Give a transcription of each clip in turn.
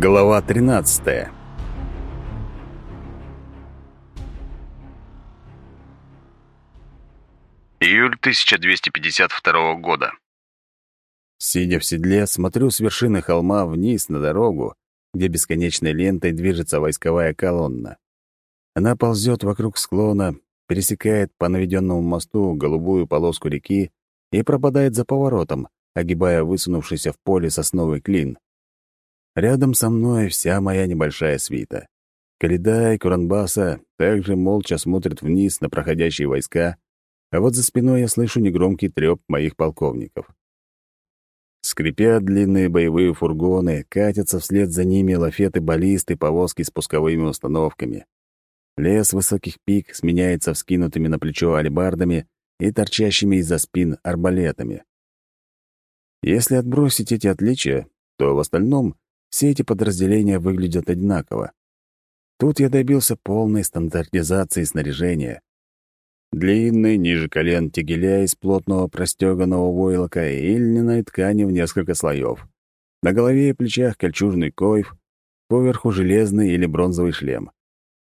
Глава 13 Июль 1252 года. Сидя в седле, смотрю с вершины холма вниз на дорогу, где бесконечной лентой движется войсковая колонна. Она ползет вокруг склона, пересекает по наведенному мосту голубую полоску реки и пропадает за поворотом, огибая высунувшийся в поле сосновый клин. Рядом со мной вся моя небольшая свита. Каледа и Куранбаса также молча смотрят вниз на проходящие войска, а вот за спиной я слышу негромкий трёп моих полковников. Скрипят длинные боевые фургоны, катятся вслед за ними лафеты-баллисты, повозки с пусковыми установками. Лес высоких пик сменяется вскинутыми на плечо алебардами и торчащими из-за спин арбалетами. Если отбросить эти отличия, то в остальном все эти подразделения выглядят одинаково. Тут я добился полной стандартизации снаряжения. Длинный, ниже колен тегеля из плотного простеганного войлока и льняной ткани в несколько слоев. На голове и плечах кольчужный койф, поверху железный или бронзовый шлем.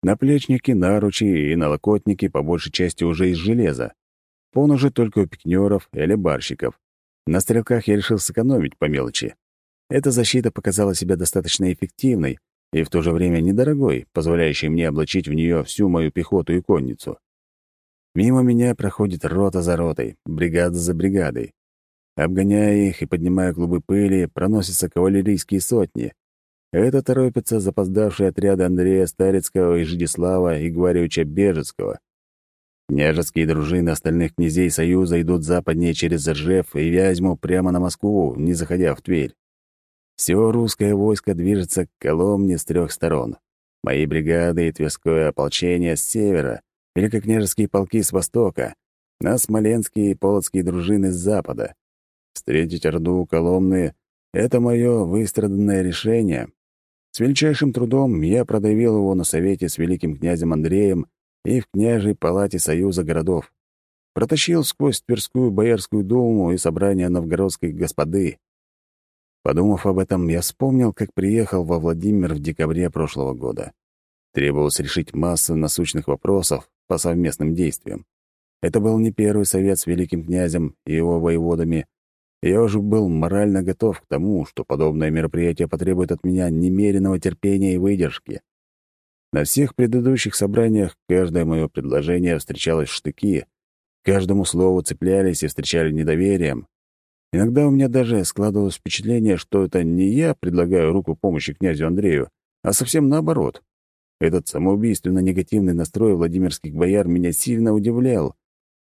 Наплечники, наручи и налокотники по большей части уже из железа. Поножи только у пикнёров или барщиков. На стрелках я решил сэкономить по мелочи. Эта защита показала себя достаточно эффективной и в то же время недорогой, позволяющей мне облачить в нее всю мою пехоту и конницу. Мимо меня проходит рота за ротой, бригада за бригадой. Обгоняя их и поднимая клубы пыли, проносятся кавалерийские сотни. Это торопятся запоздавшие отряды Андрея Старицкого и Жидислава Игваревича Бежецкого. Княжеские дружины остальных князей Союза идут западнее через Ржев и Вязьму прямо на Москву, не заходя в Тверь. Все русское войско движется к Коломне с трех сторон. Мои бригады и Тверское ополчение с севера, великокняжеские полки с востока, на Смоленские и Полоцкие дружины с запада. Встретить Орду у Коломны — это мое выстраданное решение. С величайшим трудом я продавил его на совете с великим князем Андреем и в княжей палате Союза городов. Протащил сквозь Тверскую Боярскую думу и собрание новгородской господы. Подумав об этом, я вспомнил, как приехал во Владимир в декабре прошлого года. Требовалось решить массу насущных вопросов по совместным действиям. Это был не первый совет с великим князем и его воеводами. Я уже был морально готов к тому, что подобное мероприятие потребует от меня немеренного терпения и выдержки. На всех предыдущих собраниях каждое мое предложение встречалось штыки, каждому слову цеплялись и встречали недоверием, Иногда у меня даже складывалось впечатление, что это не я предлагаю руку помощи князю Андрею, а совсем наоборот. Этот самоубийственно негативный настрой владимирских бояр меня сильно удивлял.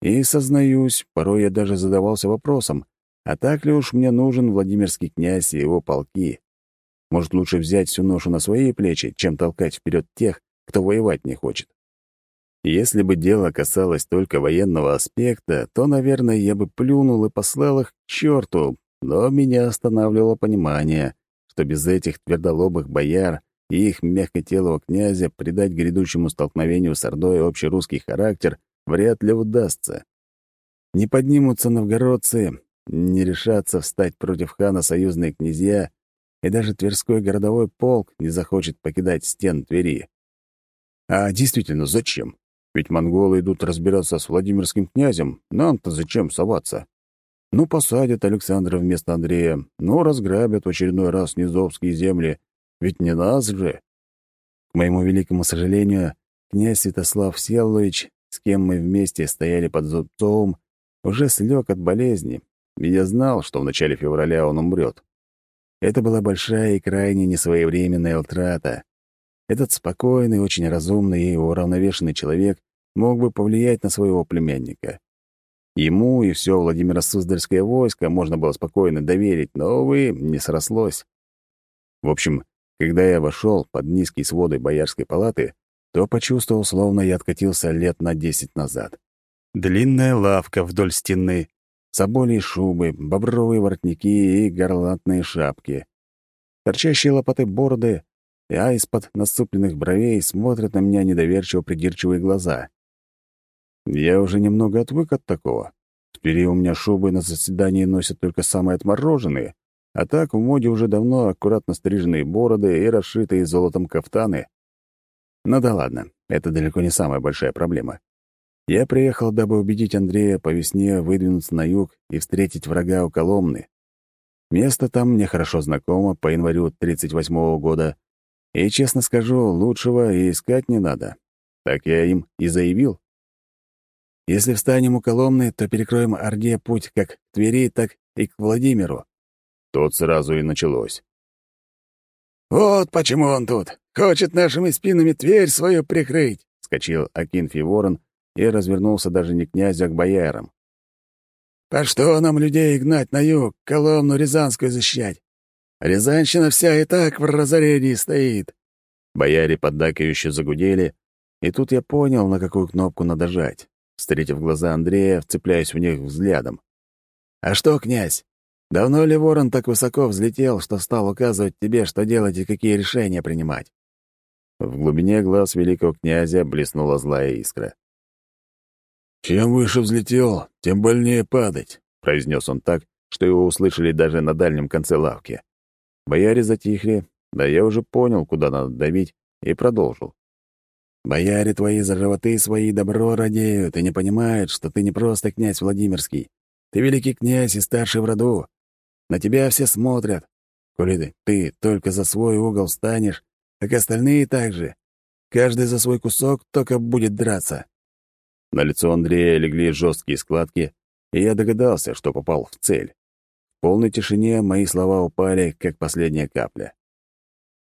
И, сознаюсь, порой я даже задавался вопросом, а так ли уж мне нужен Владимирский князь и его полки? Может, лучше взять всю ношу на свои плечи, чем толкать вперед тех, кто воевать не хочет? Если бы дело касалось только военного аспекта, то, наверное, я бы плюнул и послал их к черту, но меня останавливало понимание, что без этих твердолобых бояр и их мягкотелого князя придать грядущему столкновению с Ордой общерусский характер вряд ли удастся. Не поднимутся новгородцы, не решатся встать против хана союзные князья, и даже Тверской городовой полк не захочет покидать стен Твери. А действительно, зачем? Ведь монголы идут разбираться с Владимирским князем, нам-то зачем соваться? Ну, посадят Александра вместо Андрея, ну, разграбят в очередной раз низовские земли, ведь не нас же. К моему великому сожалению, князь Святослав Селович, с кем мы вместе стояли под Зубцовым, уже слег от болезни, и я знал, что в начале февраля он умрет. Это была большая и крайне несвоевременная утрата, этот спокойный, очень разумный и уравновешенный человек мог бы повлиять на своего племянника. Ему и все Владимиро-Суздальское войско можно было спокойно доверить, но, увы, не срослось. В общем, когда я вошел под низкие своды Боярской палаты, то почувствовал, словно я откатился лет на десять назад. Длинная лавка вдоль стены, соболи шубы, бобровые воротники и горлатные шапки. Торчащие лопаты бороды, а из-под насупленных бровей смотрят на меня недоверчиво придирчивые глаза. Я уже немного отвык от такого. Теперь у меня шубы на заседании носят только самые отмороженные, А так в моде уже давно аккуратно стриженные бороды и расшитые золотом кафтаны. Ну да ладно, это далеко не самая большая проблема. Я приехал, дабы убедить Андрея по весне выдвинуться на юг и встретить врага у Коломны. Место там мне хорошо знакомо по январю 38-го года, и, честно скажу, лучшего и искать не надо. Так я им и заявил. Если встанем у Коломны, то перекроем Орде путь как к Твери, так и к Владимиру. Тут сразу и началось. «Вот почему он тут. Хочет нашими спинами Тверь свою прикрыть», — скочил Акинфий Ворон и развернулся даже не князю, а к боярам. «По что нам людей гнать на юг, Коломну Рязанскую защищать? Рязанщина вся и так в разорении стоит». Бояре поддакивающе загудели, и тут я понял, на какую кнопку надо жать. Встретив глаза Андрея, вцепляюсь в них взглядом. «А что, князь, давно ли ворон так высоко взлетел, что стал указывать тебе, что делать и какие решения принимать?» В глубине глаз великого князя блеснула злая искра. «Чем выше взлетел, тем больнее падать», — произнес он так, что его услышали даже на дальнем конце лавки. Бояре затихли, да я уже понял, куда надо давить, и продолжил. Бояре твои за животы свои добро радеют и не понимают, что ты не просто князь Владимирский. Ты великий князь и старший в роду. На тебя все смотрят. Коли ты только за свой угол встанешь, так остальные так же. Каждый за свой кусок только будет драться. На лицо Андрея легли жесткие складки, и я догадался, что попал в цель. В полной тишине мои слова упали, как последняя капля.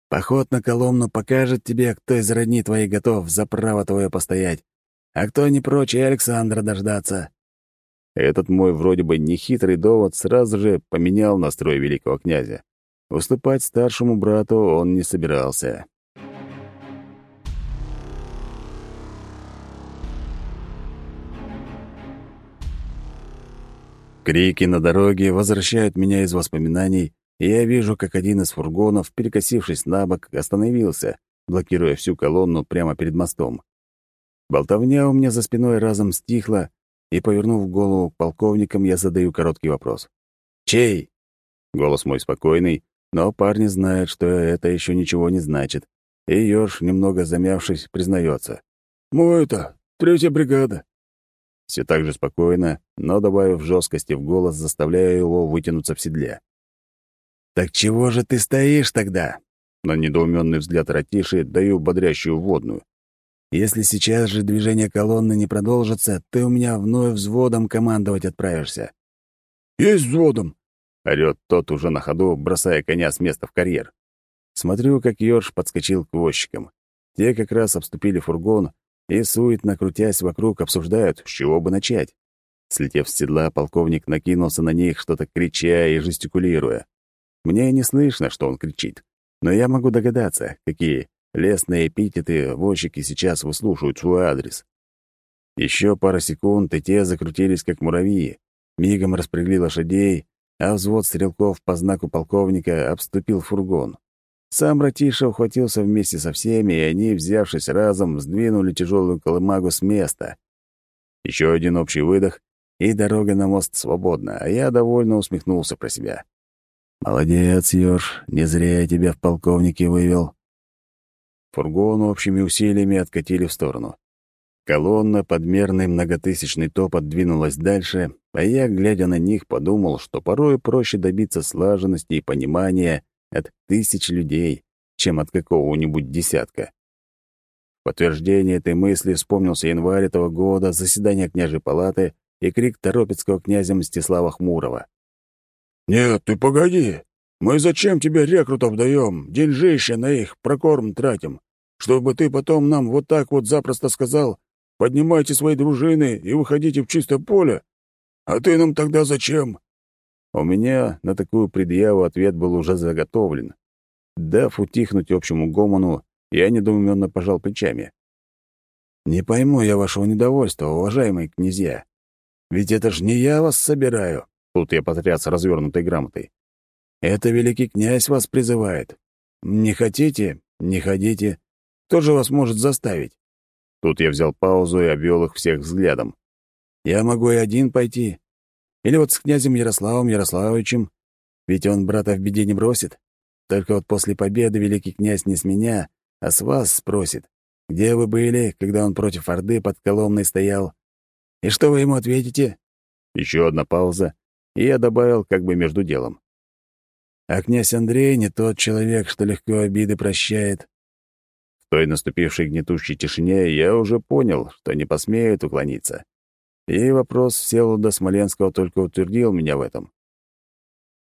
Поход на Коломну покажет тебе, кто из родни твоих готов за право твое постоять, а кто не прочь и Александра дождаться». Этот мой вроде бы нехитрый довод сразу же поменял настрой великого князя. Уступать старшему брату он не собирался. Крики на дороге возвращают меня из воспоминаний и я вижу, как один из фургонов, перекосившись на бок, остановился, блокируя всю колонну прямо перед мостом. Болтовня у меня за спиной разом стихла, и, повернув голову к полковникам, я задаю короткий вопрос. «Чей?» Голос мой спокойный, но парни знают, что это еще ничего не значит. И Ёж, немного замявшись, признается. «Мой это, третья бригада». Все так же спокойно, но, добавив жесткости в голос, заставляю его вытянуться в седле. «Так чего же ты стоишь тогда?» На недоуменный взгляд Ратиши даю бодрящую вводную. «Если сейчас же движение колонны не продолжится, ты у меня вновь взводом командовать отправишься». «Есть взводом!» — орёт тот уже на ходу, бросая коня с места в карьер. Смотрю, как Ёрш подскочил к возчикам. Те как раз обступили фургон и, суетно крутясь вокруг, обсуждают, с чего бы начать. Слетев с седла, полковник накинулся на них, что-то крича и жестикулируя. Мне не слышно, что он кричит, но я могу догадаться, какие лестные эпитеты возчики сейчас выслушивают свой адрес. Еще пара секунд, и те закрутились, как муравьи, мигом распрягли лошадей, а взвод стрелков по знаку полковника обступил фургон. Сам Ратиша ухватился вместе со всеми, и они, взявшись разом, сдвинули тяжелую колымагу с места. Еще один общий выдох, и дорога на мост свободна, а я довольно усмехнулся про себя. «Молодец, Ёж, не зря я тебя в полковнике вывел». Фургон общими усилиями откатили в сторону. Колонна, подмерный многотысячный топот двинулась дальше, а я, глядя на них, подумал, что порой проще добиться слаженности и понимания от тысяч людей, чем от какого-нибудь десятка. В подтверждение этой мысли вспомнился январь этого года, заседание княжей палаты и крик торопецкого князя Мстислава Хмурого. «Нет, ты погоди. Мы зачем тебе рекрутов даем, деньжище на их прокорм тратим, чтобы ты потом нам вот так вот запросто сказал, поднимайте свои дружины и выходите в чистое поле? А ты нам тогда зачем?» У меня на такую предъяву ответ был уже заготовлен. Дав утихнуть общему гомону, я недоуменно пожал плечами. «Не пойму я вашего недовольства, уважаемые князья. Ведь это ж не я вас собираю, Тут я потряс развернутой грамотой. «Это великий князь вас призывает. Не хотите? Не ходите. Кто же вас может заставить?» Тут я взял паузу и обвел их всех взглядом. «Я могу и один пойти. Или вот с князем Ярославом Ярославовичем. Ведь он брата в беде не бросит. Только вот после победы великий князь не с меня, а с вас спросит, где вы были, когда он против Орды под Коломной стоял? И что вы ему ответите?» Еще одна пауза, и я добавил как бы между делом. «А князь Андрей не тот человек, что легко обиды прощает. В той наступившей гнетущей тишине я уже понял, что не посмеют уклониться. И вопрос Всеволода Смоленского только утвердил меня в этом.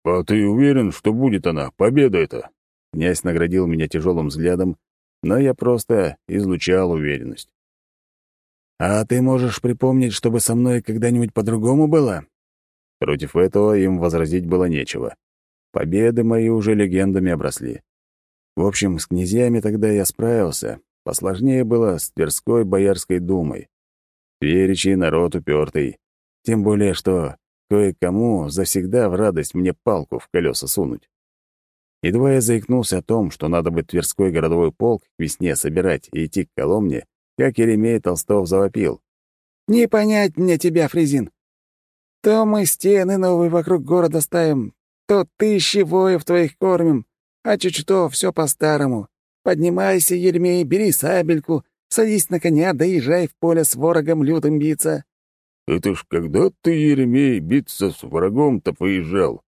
«А ты уверен, что будет она, победа эта?» Князь наградил меня тяжелым взглядом, но я просто излучал уверенность. «А ты можешь припомнить, чтобы со мной когда-нибудь по-другому было?» Против этого им возразить было нечего. Победы мои уже легендами обросли. В общем, с князьями тогда я справился. Посложнее было с Тверской Боярской думой. Тверичи народ упертый. Тем более, что кое-кому завсегда в радость мне палку в колеса сунуть. Едва я заикнулся о том, что надо бы Тверской городовой полк к весне собирать и идти к Коломне, как Еремей Толстов завопил. «Не понять мне тебя, Фрезин. То мы стены новые вокруг города ставим, то тысячи воев твоих кормим, а чуть что, все по-старому. Поднимайся, Еремей, бери сабельку, садись на коня, доезжай в поле с ворогом лютым биться». «Это ж когда ты, Еремей, биться с врагом-то поезжал?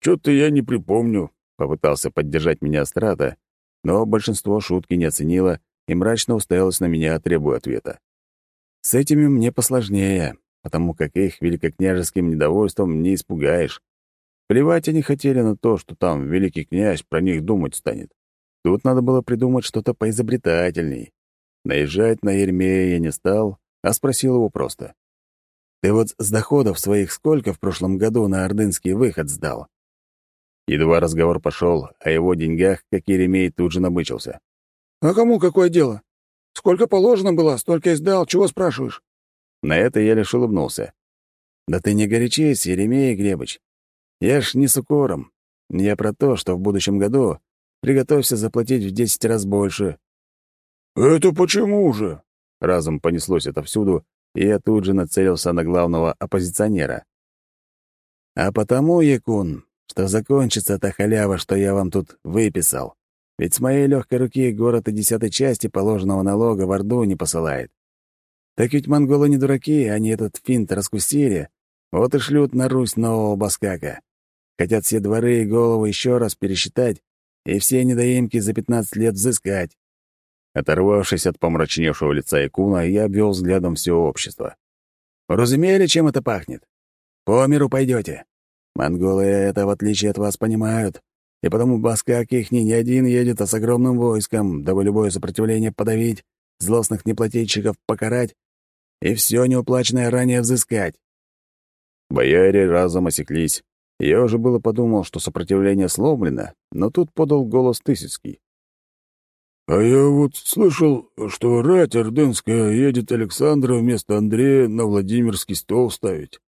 Чё-то я не припомню», — попытался поддержать меня Страта, но большинство шутки не оценило и мрачно уставилось на меня, требуя ответа. С этими мне посложнее, потому как их великокняжеским недовольством не испугаешь. Плевать они хотели на то, что там великий князь про них думать станет. Тут надо было придумать что-то поизобретательней. Наезжать на Ермея я не стал, а спросил его просто. «Ты вот с доходов своих сколько в прошлом году на ордынский выход сдал?» Едва разговор пошел о его деньгах, как Еремей тут же набычился. «А кому какое дело? Сколько положено было, столько и сдал. Чего спрашиваешь?» На это я лишь улыбнулся. «Да ты не горячись, Еремей Глебыч. Я ж не с укором. Я про то, что в будущем году приготовься заплатить в десять раз больше». «Это почему же?» Разом понеслось отовсюду, и я тут же нацелился на главного оппозиционера. «А потому, Якун, что закончится та халява, что я вам тут выписал. Ведь с моей легкой руки город и десятой части положенного налога в Орду не посылает. Так ведь монголы не дураки, они этот финт раскусили, вот и шлют на Русь нового баскака. Хотят все дворы и головы еще раз пересчитать и все недоимки за пятнадцать лет взыскать. Оторвавшись от помрачневшего лица Якуна, я обвел взглядом все общество. «Разумели, чем это пахнет? По миру пойдете. Монголы это, в отличие от вас, понимают, и потому Баскак их не один едет, а с огромным войском, дабы любое сопротивление подавить, злостных неплательщиков покарать и все неуплаченное ранее взыскать». Бояре разом осеклись. Я уже было подумал, что сопротивление сломлено, но тут подал голос Тысяцкий. «А я вот слышал, что рать ордынская едет Александра вместо Андрея на Владимирский стол ставить.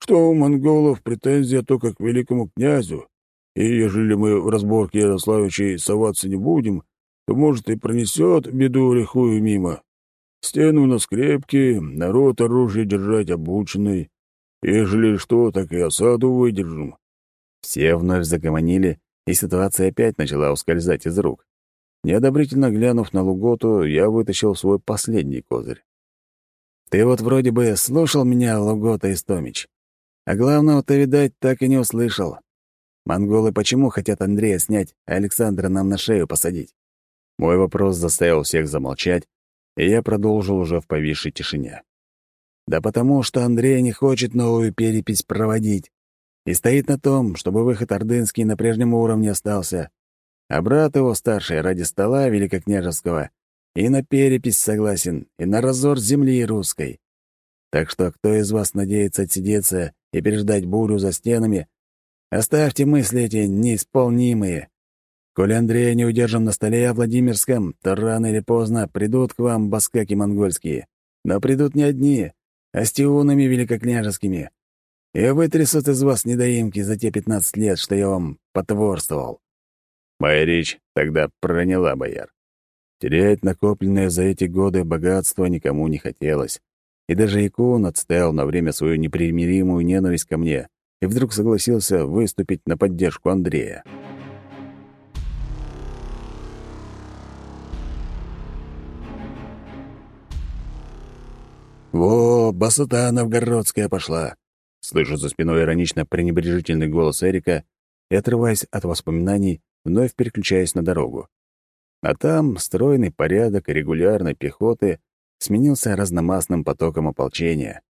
Что у монголов претензия только к великому князю, и ежели мы в разборке Ярославичей соваться не будем, то, может, и пронесет беду лихую мимо. Стены у нас крепкие, народ оружие держать обученный. Ежели что, так и осаду выдержим». Все вновь загомонили, и ситуация опять начала ускользать из рук. Неодобрительно глянув на Луготу, я вытащил свой последний козырь. «Ты вот вроде бы слушал меня, Лугота Истомич. А главного ты, видать, так и не услышал. Монголы почему хотят Андрея снять, а Александра нам на шею посадить?» Мой вопрос заставил всех замолчать, и я продолжил уже в повисшей тишине. «Да потому что Андрей не хочет новую перепись проводить и стоит на том, чтобы выход ордынский на прежнем уровне остался а брат его старший ради стола великокняжеского и на перепись согласен, и на разор земли русской. Так что кто из вас надеется отсидеться и переждать бурю за стенами, оставьте мысли эти неисполнимые. Коли Андрея не удержим на столе о Владимирском, то рано или поздно придут к вам баскаки монгольские. Но придут не одни, а с тиунами великокняжескими. И вытрясут из вас недоимки за те пятнадцать лет, что я вам потворствовал. Моя речь тогда проняла бояр. Терять накопленное за эти годы богатство никому не хотелось. И даже Икун отставил на время свою непримиримую ненависть ко мне, и вдруг согласился выступить на поддержку Андрея. «Во, басота новгородская пошла!» Слышу за спиной иронично пренебрежительный голос Эрика и, отрываясь от воспоминаний, вновь переключаясь на дорогу. А там стройный порядок регулярной пехоты сменился разномастным потоком ополчения.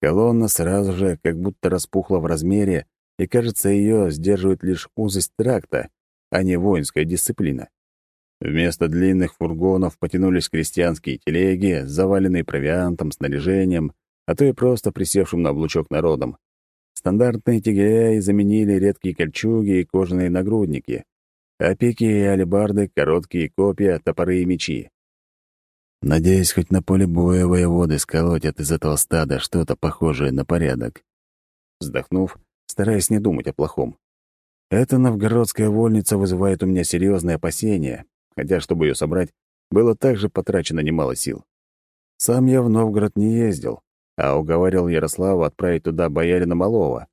Колонна сразу же как будто распухла в размере, и, кажется, ее сдерживает лишь узость тракта, а не воинская дисциплина. Вместо длинных фургонов потянулись крестьянские телеги, заваленные провиантом, снаряжением, а то и просто присевшим на облучок народом. Стандартные тягеляи заменили редкие кольчуги и кожаные нагрудники, а пики и алебарды, короткие копья, топоры и мечи. Надеюсь, хоть на поле боя воеводы сколотят из этого стада что-то похожее на порядок. Вздохнув, стараясь не думать о плохом. Эта новгородская вольница вызывает у меня серьезные опасения, хотя, чтобы ее собрать, было также потрачено немало сил. Сам я в Новгород не ездил, а уговаривал Ярослава отправить туда боярина Малова.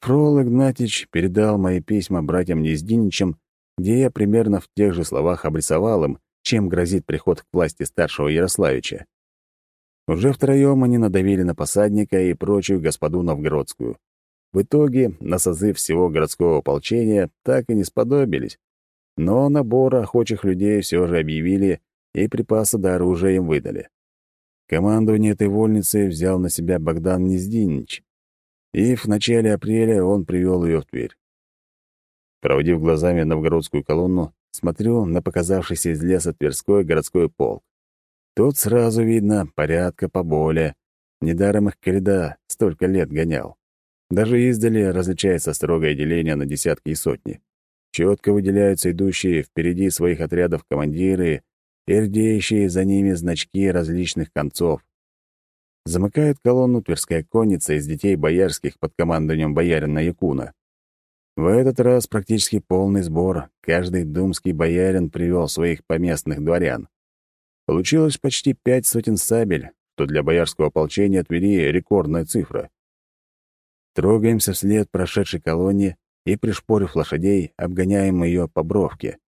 Фрол Игнатьич передал мои письма братьям Нездиничам, где я примерно в тех же словах обрисовал им, чем грозит приход к власти старшего Ярославича. Уже втроем они надавили на посадника и прочую господу новгородскую. В итоге на созыв всего городского ополчения так и не сподобились, но набор охочих людей все же объявили и припасы до оружия им выдали. Командование этой вольницы взял на себя Богдан Нездинич, и в начале апреля он привел ее в Тверь. Проводив глазами новгородскую колонну, смотрю на показавшийся из леса Тверской городской полк. Тут сразу видно порядка поболее. Недаром их Коляда столько лет гонял. Даже издали различается строгое деление на десятки и сотни. Четко выделяются идущие впереди своих отрядов командиры и рдеющие за ними значки различных концов. Замыкает колонну Тверская конница из детей боярских под командованием боярина Якуна. В этот раз практически полный сбор. Каждый думский боярин привел своих поместных дворян. Получилось почти пять сотен сабель, что для боярского ополчения Твери рекордная цифра. Трогаемся вслед прошедшей колонне и, пришпорив лошадей, обгоняем ее по бровке.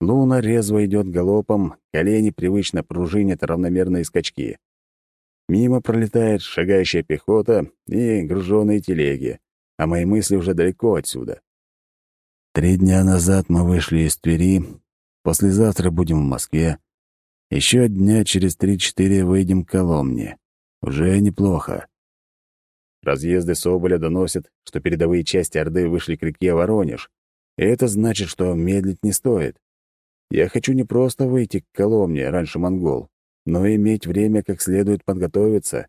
Луна резво идет галопом, колени привычно пружинят равномерные скачки. Мимо пролетает шагающая пехота и груженные телеги а мои мысли уже далеко отсюда. Три дня назад мы вышли из Твери, послезавтра будем в Москве, еще дня через три-четыре выйдем к Коломне. Уже неплохо. Разъезды Соболя доносят, что передовые части Орды вышли к реке Воронеж, и это значит, что медлить не стоит. Я хочу не просто выйти к Коломне раньше монгол, но иметь время как следует подготовиться.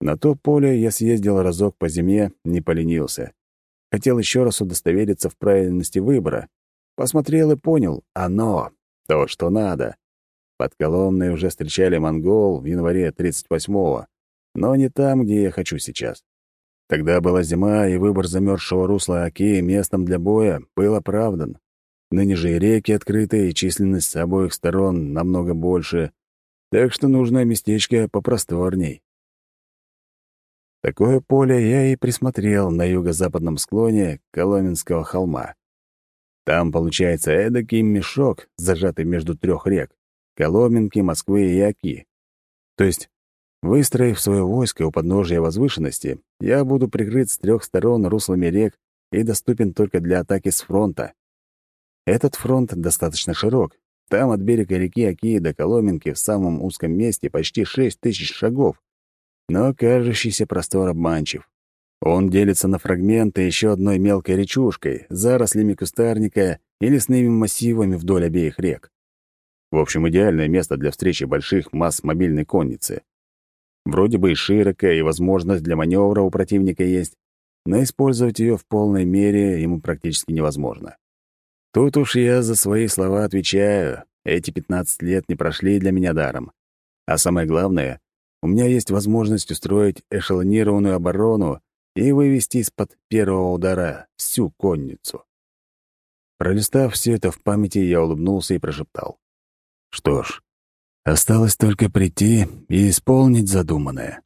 На то поле я съездил разок по зиме, не поленился. Хотел еще раз удостовериться в правильности выбора. Посмотрел и понял — оно, то, что надо. Под Коломной уже встречали монгол в январе 38-го, но не там, где я хочу сейчас. Тогда была зима, и выбор замерзшего русла Оки местом для боя был оправдан. Ныне же и реки открыты, и численность с обоих сторон намного больше, так что нужно местечко попросторней. Такое поле я и присмотрел на юго-западном склоне Коломенского холма. Там получается эдакий мешок, зажатый между трех рек — Коломенки, Москвы и Яки. То есть, выстроив свое войско у подножия возвышенности, я буду прикрыт с трех сторон руслами рек и доступен только для атаки с фронта. Этот фронт достаточно широк. Там от берега реки Оки до Коломенки в самом узком месте почти шесть тысяч шагов, но кажущийся простор обманчив. Он делится на фрагменты еще одной мелкой речушкой, зарослями кустарника и лесными массивами вдоль обеих рек. В общем, идеальное место для встречи больших масс мобильной конницы. Вроде бы и широкая, и возможность для маневра у противника есть, но использовать ее в полной мере ему практически невозможно. Тут уж я за свои слова отвечаю. Эти 15 лет не прошли для меня даром. А самое главное, у меня есть возможность устроить эшелонированную оборону и вывести из-под первого удара всю конницу. Пролистав все это в памяти, я улыбнулся и прошептал. Что ж, осталось только прийти и исполнить задуманное.